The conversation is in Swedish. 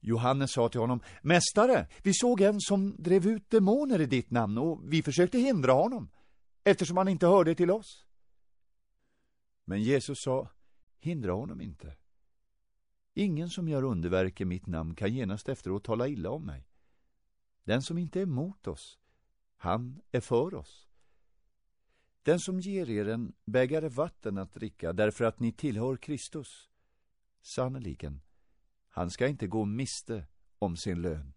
Johannes sa till honom, Mästare, vi såg en som drev ut demoner i ditt namn och vi försökte hindra honom, eftersom han inte hörde till oss. Men Jesus sa, hindra honom inte. Ingen som gör underverk i mitt namn kan genast efteråt tala illa om mig. Den som inte är emot oss, han är för oss. Den som ger er en bägare vatten att dricka därför att ni tillhör Kristus, sannerligen, han ska inte gå miste om sin lön.